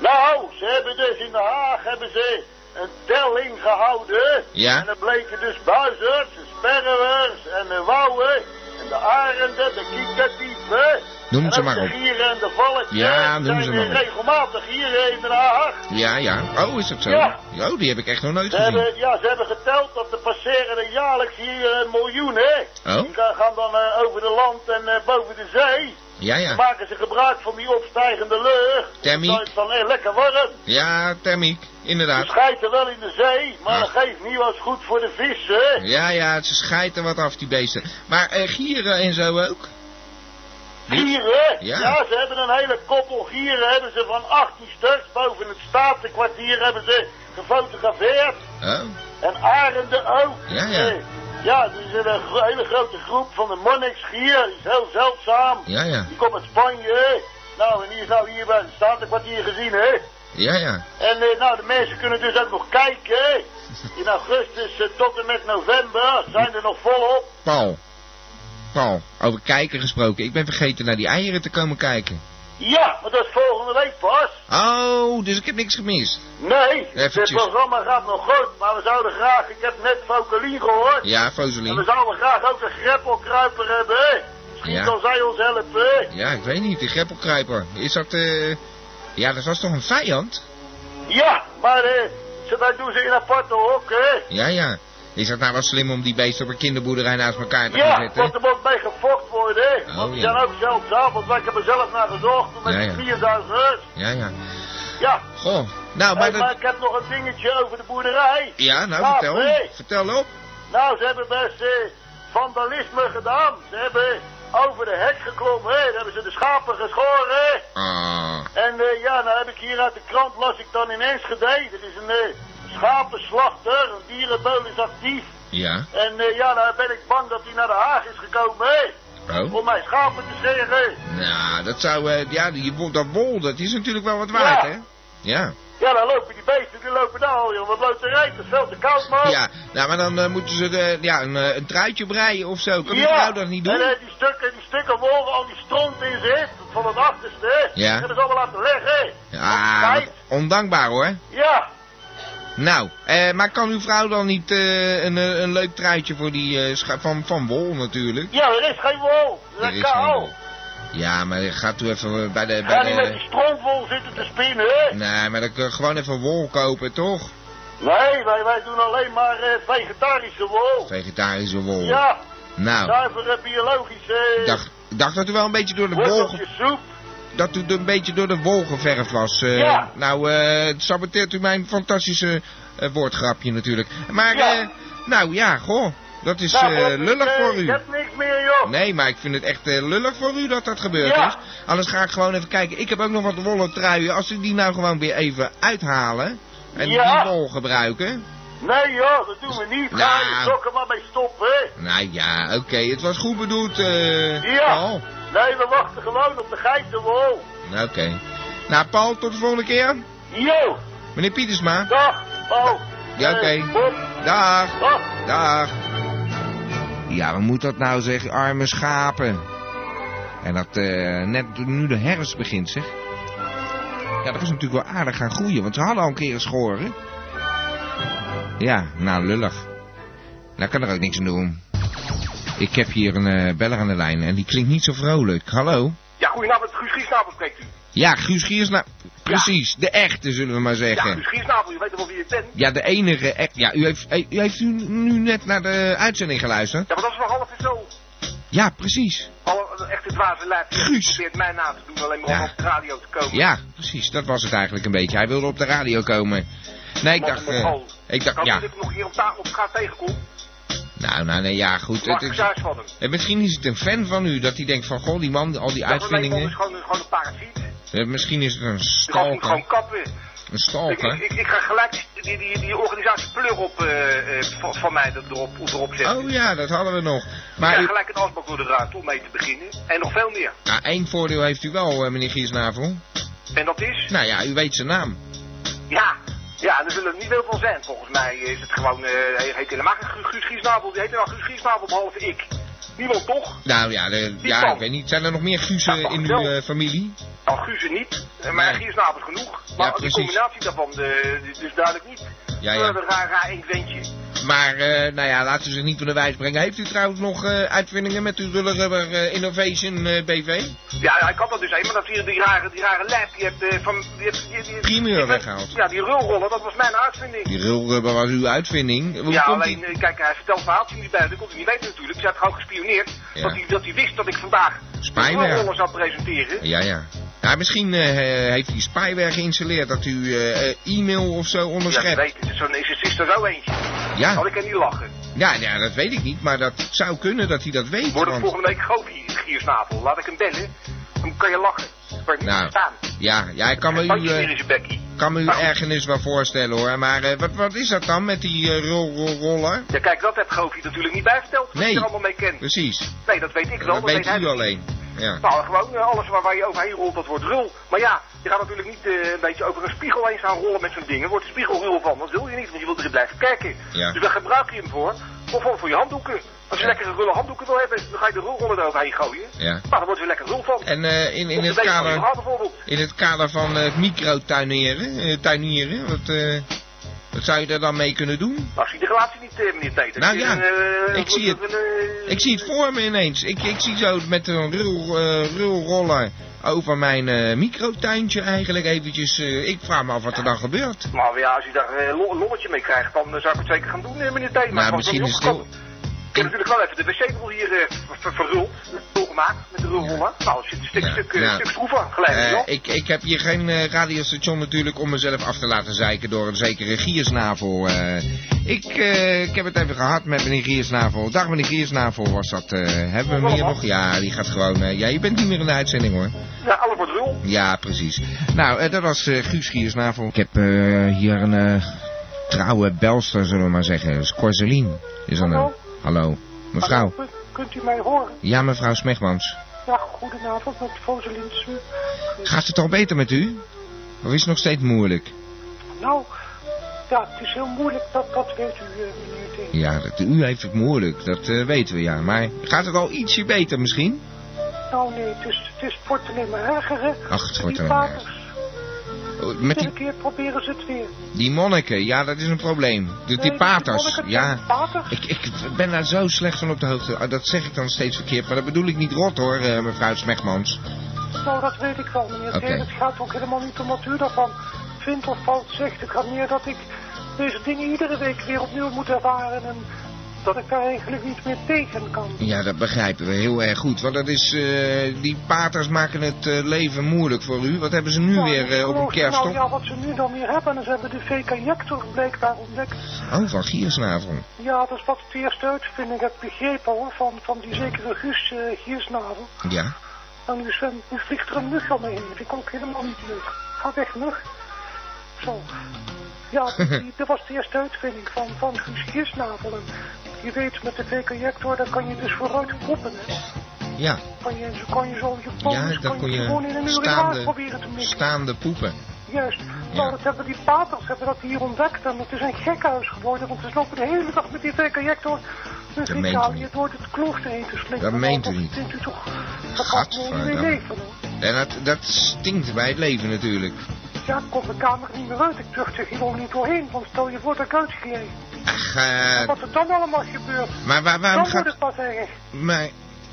Nou, ze hebben dus in Den Haag hebben ze een telling gehouden. Ja. En er bleken dus buizers, de sperwers en de wouwen. En de arenden, de kiekertieven. Noem ze maar de op. de. Ja, noem ze maar op. regelmatig hier in Den Haag. Ja, ja. Oh, is dat zo? Ja. Oh, die heb ik echt nog nooit Ze gezien. hebben, ja, ze hebben geteld dat er passeren er jaarlijks hier een miljoen, hè. Oh, Die gaan dan eh, over de land en eh, boven de zee. ja, Dan ja. maken ze gebruik van die opstijgende lucht. Thermiek. Dan is het dan eh, lekker warm. Ja, thermiek. Ze Inderdaad. schijten wel in de zee, maar Ah. dat geeft niet, was goed voor de vissen. Ja, ja, ze schijten wat af, die beesten. Maar eh, gieren en zo ook? Gieren? Ja. ze hebben een hele koppel gieren, hebben ze van 18 stuks boven het Statenkwartier hebben ze gefotografeerd. Oh, En arenden ook. Ja, ja. Eh, Ja, er is een gro- hele grote groep van de monniksgier, die is heel zeldzaam. ja, ja. Die komt uit Spanje. Nou, en die is nou hier bij het Statenkwartier gezien, hè. Ja, ja. En eh, nou, de mensen kunnen dus ook nog kijken. In augustus eh, tot en met november zijn er nog volop. Paul. Paul, over kijken gesproken. Ik ben vergeten naar die eieren te komen kijken. Ja, maar dat is volgende week pas. Oh, dus ik heb niks gemist. Nee, Eventjes. het programma gaat nog goed. Maar we zouden graag, ik heb net Fokelien gehoord. Ja, En we zouden graag ook een greppelkruiper hebben. hè. Misschien Ja. kan zij ons helpen. Ja, ik weet niet. Die greppelkruiper. Is dat, eh... Ja, dat was toch een vijand? Ja, maar eh, ze, wij doen ze in aparte hokken. Ja, ja. Is dat nou wel slim om die beesten op een kinderboerderij naast elkaar te gaan Ja, zetten? want er moet mee gefokt worden. hè. Oh, want die ja. zijn ook zeldzaam, want wij hebben er zelf naar gezocht. Met Ja, ja. 4000 euro. Ja, ja. Ja, Goh. Nou, maar, ik heb nog een dingetje over de boerderij. Ja, nou, Ja, vertel. Vertel op. Nou, ze hebben best eh, vandalisme gedaan. Ze hebben over de hek geklommen. Hè. Dan hebben ze de schapen geschoren. Ah, En eh, ja, nou heb ik hier uit de krant, las ik dan in Enschede. Dat is een eh, schapenslachter, een dierenbeul is actief. ja. En eh, ja, nou ben ik bang dat hij naar Den Haag is gekomen, hè. Oh. Om mijn schapen te scheren. Nou, dat zou... eh, ja, die, dat wol, dat is natuurlijk wel wat waard, Ja. hè? Ja. Ja, dan lopen die beesten, die lopen daar al, joh. Wat loopt er rijdt, het is veel te koud, man. Ja, nou, maar dan eh, moeten ze de, ja, een, een truitje breien of zo. Kan die Ja. vrouw dat niet doen? En die stukken, die stukken wol, al die stront in zit, van het achterste, hè. Ja. Die hebben ze allemaal laten leggen. Ja, Kijk. wat ondankbaar hoor. Ja. Nou, eh, maar kan uw vrouw dan niet eh, een, eh, een leuk truitje voor die eh, van, van wol natuurlijk? Ja, er is geen wol. Er Dat is geen wol. Ja, maar gaat u even bij de... Ga Bij niet met die de strontwol zitten te spinnen, hè. nee, maar dan kun je gewoon even wol kopen, toch? Nee, wij, wij doen alleen maar eh, vegetarische wol. Vegetarische wol. Ja, Nou, zuivere biologische ik dacht, dacht dat u wel een beetje door de wol... ge- soep. Dat u een beetje door de wol geverfd was. Eh, Ja. Nou, eh, het saboteert u mijn fantastische eh, woordgrapje natuurlijk. Maar, Ja. eh, nou ja, goh. Dat is Nou, lullig ik, voor Ik u. heb niks meer, joh. Nee, maar ik vind het echt lullig voor u dat dat gebeurd Ja. is. Anders ga ik gewoon even kijken. Ik heb ook nog wat wollen truien. Als ze die nou gewoon weer even uithalen en die wol gebruiken. Nee, joh, dat doen we niet. Ga Nou. je sokken maar mee stoppen. Nou ja, oké, het was goed bedoeld, eh Ja. Paul. Nee, we wachten gewoon op de geitenwol. Oké. Nou, Paul, tot de volgende keer. Yo, Meneer Pietersma. dag, Paul. Ja, oké. Dag. Dag. Dag. Ja, wat moet dat nou zeg, arme schapen. En dat eh, net nu de herfst begint, zeg. Ja, dat was natuurlijk wel aardig gaan groeien, want ze hadden al een keer geschoren. Ja, nou, lullig. Daar kan er ook niks aan doen. Ik heb hier een eh, beller aan de lijn en die klinkt niet zo vrolijk. Hallo? Ja, goedenavond, Guus Giesnabel spreekt u. Ja, Guus Giersna... Precies, de echte zullen we maar Ja, zeggen. Guus Giesnabel, u weet wel wie ik ben? Ja, de enige... echt- Ja, u heeft, u heeft u nu net naar de uitzending geluisterd? Ja, maar dat is wel half en zo. Ja, precies. Al een echte dwaze lijf. probeert mij na te doen, alleen maar om Ja. op de radio te komen. Ja, precies. Dat was het eigenlijk een beetje. Hij wilde op de radio komen. Nee, ik dacht... man, eh, ik dacht, Kan ja. dat ik nog hier op, op straat tegenkom? Nou, nou, nee, ja, goed. Mag Het, ik het- thuis van hem? eh, misschien is het een fan van u, dat hij denkt van, goh, die man, al die Ja, uitvindingen. is gewoon, een- gewoon een parasiet. Eh, misschien is het een als moet gewoon stalker. kappen. Een Ik, stalker. ik, ik, ik ga gelijk die, die, die organisatie Plur op, eh, van, van mij erop, erop zetten. Oh ja, dat hadden we nog. ik Maar ga u, gelijk een asbak door de ruimte om mee te beginnen. En nog veel meer. nou, één voordeel heeft u wel, meneer Giersnavel. En dat is? Nou ja, u weet zijn naam. Ja, ja, er zullen er niet veel van zijn. Volgens mij is het gewoon, eh, hij heet helemaal geen Guus- Giesnabel. Die heet nou Guus Giesnabel behalve ik. Niemand toch? Nou ja, de, ja ik weet niet. Zijn er nog meer Guusen in uw eh, familie? Nou, Guus er niet, eh, maar Nee. Giesnabel is genoeg. Maar precies. combinatie daarvan, de, dus duidelijk niet. Ja, Ja. Een raar, raar enkventje. Maar, eh, nou ja, laten we zich niet van de wijs brengen. Heeft u trouwens nog eh, uitvindingen met uw Rullerubber eh, Innovation BV? Ja, ja, ik had dat dus een, maar dat die, die rare, die rare lijp, die eh, van... Die, heeft- die, die, Primeur weggehaald. Ja, die rulrollen, dat was mijn uitvinding. Die Rulrubber was uw uitvinding. Hoe ja, komt alleen, kijk, hij vertelt verhaaltjes niet bij, dat kon hij niet weten natuurlijk. Ze had gewoon gespioneerd, Ja. dat, hij, dat hij wist dat ik vandaag Spyware. rulrollen zou presenteren. Ja, ja. Ja, misschien eh, heeft hij spyware geïnstalleerd dat u eh, eh, e-mail of zo Ja, dat onderschept. weet ik. Zo'n is, is er zo eentje. Ja. Had ik er niet lachen. Ja, ja, dat weet ik niet, maar dat zou kunnen dat hij dat weet. Wordt het want- volgende week groot hier, Giersnavel. Laat ik hem bellen. Dan kan je lachen. Ik kan je niet Nou, verstaan. Ja, ja, ik kan me u, bekkie. kan me u Nou. ergernis wel voorstellen hoor. Maar wat, wat is dat dan met die rol, rol, roller? Ja, kijk, dat heeft Goofy natuurlijk niet bijverteld. Wat Nee. je er allemaal mee kent. Precies. Nee, dat weet ik wel. Dat Dat weet u niet. Ja. Nou, gewoon eh, alles waar, waar je overheen rolt, dat wordt rul. Maar ja, je gaat natuurlijk niet eh, een beetje over een spiegel heen gaan rollen met zo'n ding. Er wordt een spiegel rul van. Dat wil je niet, want je wilt erin blijven kijken. Ja. Dus daar gebruik je hem voor. Of voor, voor je handdoeken. Als je Ja. lekkere rulle handdoeken wil hebben, dan ga je de rulrollen eroverheen gooien. Ja. Nou, dan wordt er lekker rul van. En eh, in, in, het kader, in het kader van microtuineren, eh, tuinieren, wat, wat zou je daar dan mee kunnen doen? Nou, zie de relatie niet, eh, meneer Peter. Nou ja, eh, ik zie het. een, eh, Ik zie het voor me ineens. Ik, ik zie zo met een rul, eh, rulroller over mijn microtuintje eigenlijk eventjes. ik vraag me af wat er dan gebeurt. Maar ja, als je daar een lolletje mee krijgt, dan zou ik het zeker gaan doen, meneer Thema. Nou, Maar misschien het is het. Ik heb natuurlijk wel even de wc-rol hier eh, ver- verruld, volgemaakt met de rulrollen. Nou, er zit een stuk, Ja, stuk, eh, ja. stuk schroeven gelijk, Eh, ik, ik heb hier geen eh, radiostation natuurlijk om mezelf af te laten zeiken door een zekere Giersnavel. eh. ik, eh, ik heb het even gehad met meneer Giersnavel. Dag meneer Giersnavel was dat. eh, hebben we hem hier nog? Ja, die gaat gewoon... eh, ja, je bent niet meer in de uitzending hoor. Ja, alles wordt rul. Ja, precies. Nou, eh, dat was eh, Guus Giersnavel. Ik heb eh, hier een eh, trouwe belster, zullen we maar zeggen. Dat is Corselien. Is dat Hallo? een... Hallo. Mevrouw. Hallo, kunt- u mij horen? Ja, mevrouw Smegmans. Ja, goedenavond met Foselins. Gaat het al beter met u? Of is het nog steeds moeilijk? Nou, ja, het is heel moeilijk, dat, dat weet u, eh, meneer T. Ja, dat, u heeft het moeilijk, dat eh, weten we ja. Maar gaat het al ietsje beter misschien? Nou nee, het, is, het, is, het wordt alleen maar erger, hè. Ach, het wordt alleen maar Oh, Met iedere die, keer proberen ze het weer. die monniken, ja, dat is een probleem. De, die paters, monniken ja. paters. Ik, ik ben daar zo slecht van op de hoogte. Ah, Dat zeg ik dan steeds verkeerd, maar dat bedoel ik niet rot hoor, eh, mevrouw Smegmans. Nou, dat weet ik wel, meneer. Het gaat ook helemaal niet om wat u daarvan vindt of fout zegt. Het gaat meer dat ik deze dingen iedere week weer opnieuw moet ervaren. En dat ik daar eigenlijk niet meer tegen kan. Ja, dat begrijpen we heel erg goed. Want dat is, eh, die paters maken het eh, leven moeilijk voor u. Wat hebben ze nu Ja, weer eh, op een kerststok? Nou ja, wat ze nu dan weer hebben, en ze hebben de VK-jector blijkbaar ontdekt. Oh, van Giersnavel. Ja, dat is wat het eerste uitvinding heb begrepen hoor, van, van die zekere Guus uh, Giersnavel. Ja. En nu, nu vliegt er een mug om me heen. Die ik helemaal niet leuk. Ga weg, mug. Zo. Ja, die, dat was de eerste uitvinding van, van Guus je weet, met de VK-jector, daar kan je dus vooruit poppen, hè. Ja, Kan je, zo kan je zo je ja dan kon je gewoon in een urinaar proberen te staande, mikken. staande poepen. Juist. Nou, dat hebben die paters hebben dat hier ontdekt en het is een gekhuis geworden, want ze lopen de hele dag met die VK-jector Dat in meent u niet. door het klooster heen te slikken. Dat meent u niet. vindt u toch, dat gaat niet leven hoor. En dat, dat stinkt bij het leven natuurlijk. Ja, ik kom de kamer niet meer uit, ik tucht er gewoon niet doorheen, want stel je voor dat ik uitgegeven. Ach, eh, Wat er dan allemaal gebeurt, maar waar, waarom dan wordt gaat... het pas erg. Maar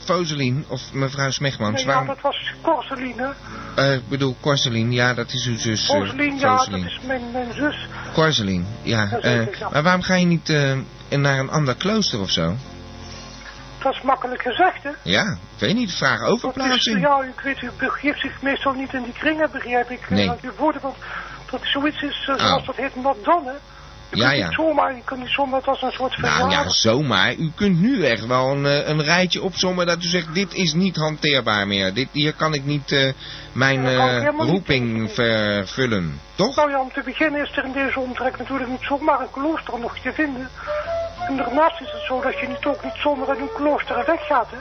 Foselien, of mevrouw Smegmans, Nee, ja, waarom... dat was Corseline. eh, ik bedoel, Corselien, ja, dat is uw zus. eh, Corseline, ja, dat is mijn, mijn zus. Corselien, ja. Ja, eh, zeker, ja. maar waarom ga je niet eh, naar een ander klooster of zo? Dat is makkelijk gezegd, hè. Ja, ik weet niet, vraag Dat is, overplaatsing. ja, ik weet, u begeeft zich meestal niet in die kringen, begrijp ik. Nee. Uh, je woorden, want dat zoiets is, eh, Oh. zoals dat heet, not done, hè. Je Ja, ja. zomaar, je kunt niet zomaar, dat is een soort Nou ja, zomaar. U kunt nu echt wel een, eh, een rijtje opzommen dat u zegt, dit is niet hanteerbaar meer. Dit, hier kan ik niet eh, mijn dat ik eh, niet roeping vervullen. Toch? Nou ja, om te beginnen is er in deze omtrek natuurlijk niet zomaar een klooster nog te vinden. En daarnaast is het zo dat je niet, ook niet uit een klooster weggaat, hè.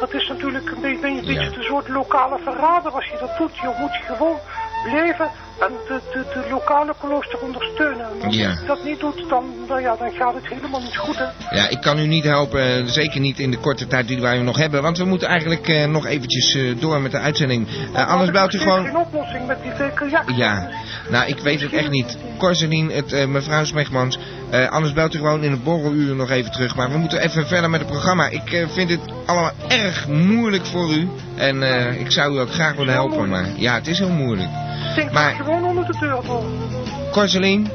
Dat is natuurlijk een beetje, een beetje Ja. een soort lokale verrader als je dat doet. Je moet gewoon blijven en de, de, de lokale klooster ondersteunen. En als Ja. je dat niet doet, dan, nou ja, dan gaat het helemaal niet goed, hè. Ja, ik kan u niet helpen, eh, zeker niet in de korte tijd die wij nog hebben. Want we moeten eigenlijk eh, nog eventjes eh, door met de uitzending. Eh, anders belt u is geen gewoon... oplossing met die VK-jak. Ja, nou ik weet het echt niet. Corselien, het, mevrouw Smegmans, eh, anders belt u gewoon in het borreluur nog even terug. Maar we moeten even verder met het programma. Ik eh, vind het allemaal erg moeilijk voor u. En eh, ik zou u ook graag willen helpen, maar ja, het is heel moeilijk. Denk maar- gewoon onder de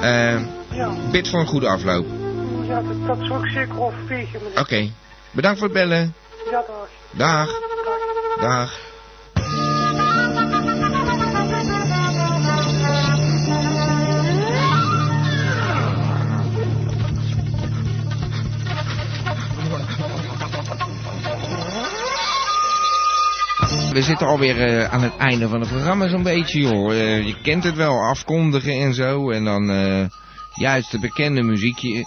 eh, Ja, bid voor een goede afloop. ja dat, dat zou ik zeker overwegen. Oké, bedankt voor het bellen. Ja, dag. Dag, dag. dag. We zitten alweer eh, aan het einde van het programma zo'n beetje, joh. Eh, je kent het wel, afkondigen en zo. En dan eh, juist de bekende muziekje.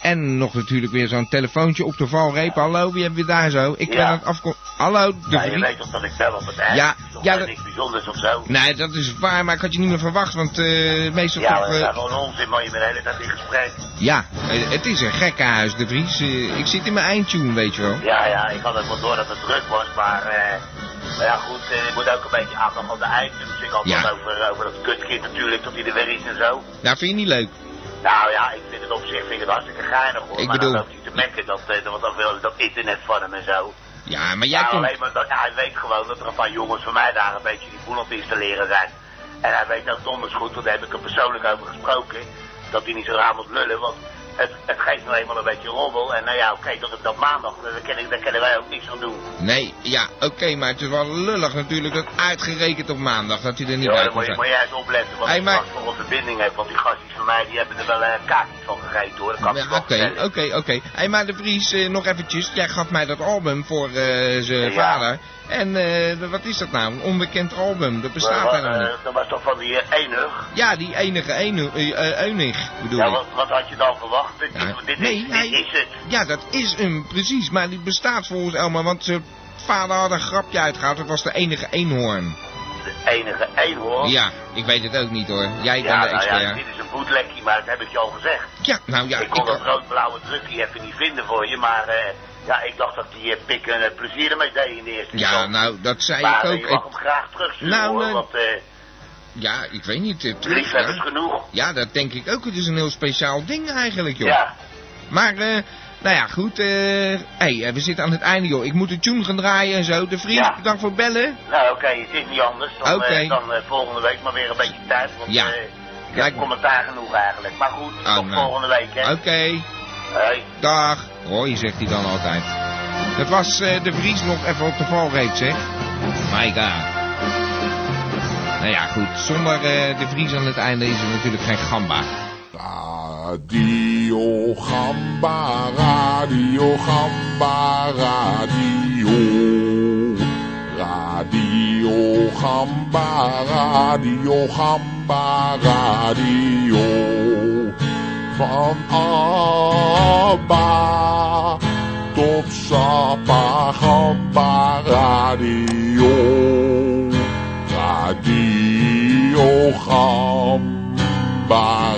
En, nog natuurlijk weer zo'n telefoontje op de valreep. Hallo, wie hebben we daar zo? Ik ben Ja. aan het afkondigen. Hallo, de Ja, je weet toch dat ik bel op het eind? Ja, Toch ja, dat- niks bijzonders of zo? Nee, dat is waar, maar ik had je niet meer verwacht, want eh meestal Ja, maar dat is gewoon onzin, man. Je bent de hele tijd in gesprek. ja, het is een gekkenhuis, de Vries. Ik zit in mijn eindtune, weet je wel. Ja, ja, ik had het wel door dat het druk was, maar... maar ja, goed, eh, je moet ook een beetje aandacht aan de eind. Dus ik had Ja. het over, over dat kutkind natuurlijk, dat hij er weer is en zo. Nou, vind je niet leuk? Nou ja, ik vind het op zich vind ik het hartstikke geinig hoor. Ik maar bedoel- dan loopt hij te mekken, dat, eh, dat, dat, internet van hem en zo. Ja, maar jij nou, komt... alleen maar dat, hij weet gewoon dat er een paar jongens van mij daar een beetje die boel het installeren zijn. En hij weet ook donders goed, want daar heb ik er persoonlijk over gesproken, dat hij niet zo raar moet lullen, want het, het geeft nou eenmaal een beetje rommel. En nou ja, oké, dat het dat maandag, daar kunnen, daar kunnen wij ook niks aan doen. Nee, ja, oké, maar het is wel lullig natuurlijk dat uitgerekend op maandag dat hij er niet Ja, bij dan kon moet je, moet jij eens opletten wat Hey, maar- voor een verbinding heb, want die gastjes van mij, die hebben er wel een kaartje van gegeten hoor. Dat Ja, Oké, oké, oké. Hé, maar de Vries, eh, nog eventjes. Jij gaf mij dat album voor eh, zijn Ja. vader. En eh, wat is dat nou? Een onbekend album. Dat bestaat helemaal eh, niet. Dat was toch van die uh, enig? Ja, die enige eh, eh, Eunig, bedoel Ja, ik. wat, wat had je dan verwacht? Dit, Ja, dit, dit, nee, is, dit hij- is het. Ja, dat is hem, precies. Maar die bestaat volgens Elma, want zijn vader had een grapje uitgehaald. Dat was de enige eenhoorn. De enige eenhoorn. Ja, ik weet het ook niet hoor. Jij Ja, bent de nou ja, expert. dit is een boetlekkie, maar dat heb ik je al gezegd. Ja, nou ja, ik ik kon dat had- rood-blauwe drukje even niet vinden voor je, maar eh, ja, ik dacht dat die uh, pik een plezier ermee deed in de eerste Ja, nou, dat zei maar ik eh, ook. je mag Ik- hem graag terugsturen Nou, hoor, nee. want eh ja, ik weet niet. eh, terug, liefhebbers ja. genoeg. ja, dat denk ik ook. Het is een heel speciaal ding eigenlijk, joh. Ja, Maar, eh, nou ja, goed. eh hey, eh, we zitten aan het einde, joh. Ik moet de tune gaan draaien en zo. De vriend, Ja. bedankt voor het bellen. nou oké, het is niet anders. Dan, eh, dan eh, volgende week maar weer een beetje tijd, want Ja. eh, ik Lijkt heb me- commentaar genoeg eigenlijk. Maar goed, Oh, tot nou. volgende week hè. Oké. Hé, Dag. Hoi, zegt hij dan altijd. Dat was eh, de Vries nog even op de valreep, zeg. My god. Nou ja, goed. Zonder eh, de Vries aan het einde is er natuurlijk geen gamba. Radio Gamba, Radio Gamba, Radio. Radio Gamba, Radio Gamba, Radio. Van Abba tot Sapa Gamba, Radio. Radio Gamba.